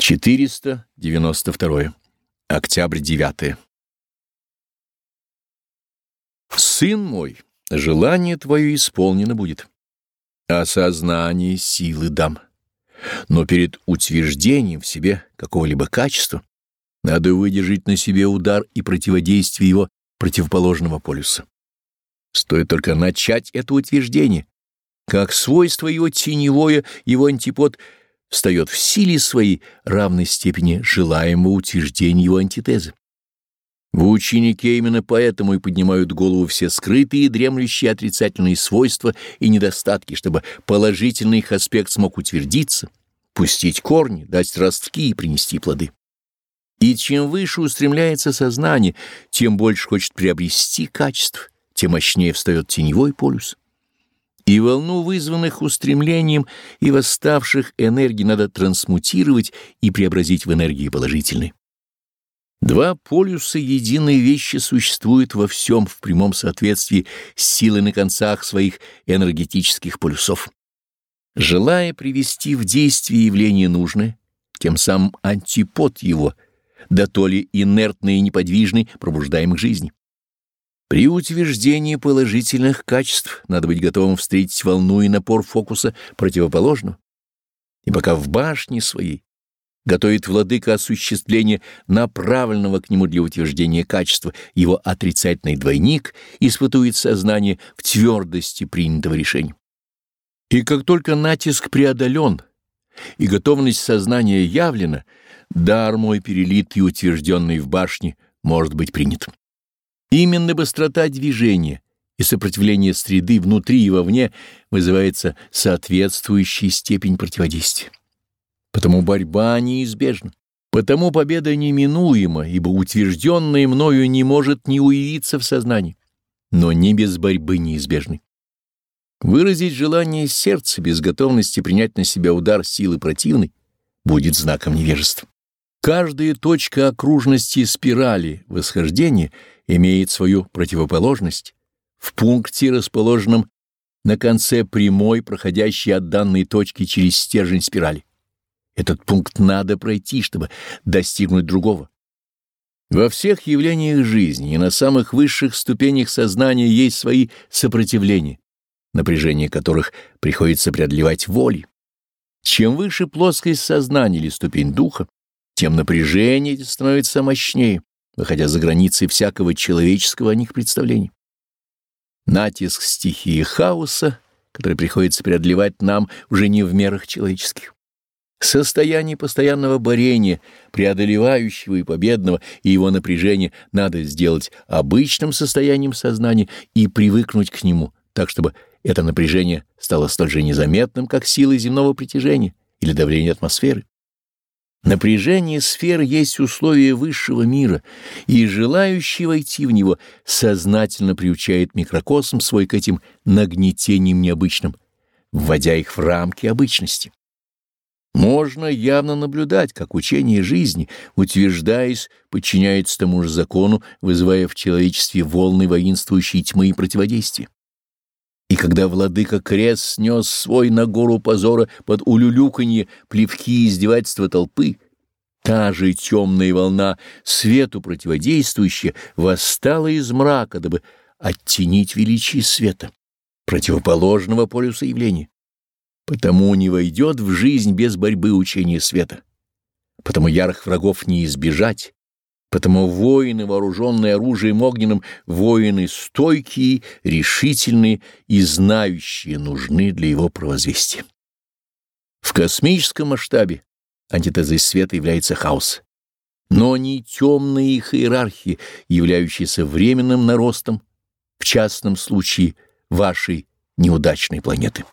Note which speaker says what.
Speaker 1: 492. Октябрь 9. Сын мой, желание твое исполнено будет. Осознание силы дам. Но перед утверждением в себе какого-либо качества надо выдержать на себе удар и противодействие его противоположного полюса. Стоит только начать это утверждение, как свойство его теневое, его антипод — встает в силе своей равной степени желаемого утверждения его антитезы. В ученике именно поэтому и поднимают голову все скрытые и дремлющие отрицательные свойства и недостатки, чтобы положительный их аспект смог утвердиться, пустить корни, дать ростки и принести плоды. И чем выше устремляется сознание, тем больше хочет приобрести качество, тем мощнее встает теневой полюс и волну вызванных устремлением и восставших энергий надо трансмутировать и преобразить в энергии положительные. Два полюса единой вещи существуют во всем в прямом соответствии с силой на концах своих энергетических полюсов. Желая привести в действие явление нужное, тем самым антипод его, да то ли инертный и неподвижный, пробуждаем к жизни. При утверждении положительных качеств надо быть готовым встретить волну и напор фокуса противоположного. И пока в башне своей готовит владыка осуществление направленного к нему для утверждения качества его отрицательный двойник, испытует сознание в твердости принятого решения. И как только натиск преодолен и готовность сознания явлена, дар мой перелит и утвержденный в башне может быть принят. Именно быстрота движения и сопротивление среды внутри и вовне вызывается соответствующей степень противодействия. Потому борьба неизбежна. Потому победа неминуема, ибо утвержденное мною не может не уявиться в сознании, но не без борьбы неизбежны. Выразить желание сердца без готовности принять на себя удар силы противной будет знаком невежества. Каждая точка окружности спирали восхождения имеет свою противоположность в пункте, расположенном на конце прямой, проходящей от данной точки через стержень спирали. Этот пункт надо пройти, чтобы достигнуть другого. Во всех явлениях жизни и на самых высших ступенях сознания есть свои сопротивления, напряжение которых приходится преодолевать волей. Чем выше плоскость сознания или ступень духа, тем напряжение становится мощнее, выходя за границы всякого человеческого о них представления. Натиск стихии хаоса, который приходится преодолевать нам уже не в мерах человеческих. Состояние постоянного борения, преодолевающего и победного, и его напряжения надо сделать обычным состоянием сознания и привыкнуть к нему, так чтобы это напряжение стало столь же незаметным, как силы земного притяжения или давление атмосферы. Напряжение сфер есть условие высшего мира, и желающий войти в него сознательно приучает микрокосм свой к этим нагнетениям необычным, вводя их в рамки обычности. Можно явно наблюдать, как учение жизни, утверждаясь, подчиняется тому же закону, вызывая в человечестве волны воинствующей тьмы и противодействия. И когда владыка крест снес свой на гору позора под улюлюканье, плевки и издевательства толпы, та же темная волна, свету противодействующая, восстала из мрака, дабы оттенить величие света, противоположного полюса явления. Потому не войдет в жизнь без борьбы учения света. Потому ярых врагов не избежать, Потому воины, вооруженные оружием огненным, воины стойкие, решительные и знающие нужны для его провозвестия. В космическом масштабе антитезой света является хаос, но не темные их иерархии, являющиеся временным наростом, в частном случае вашей неудачной планеты.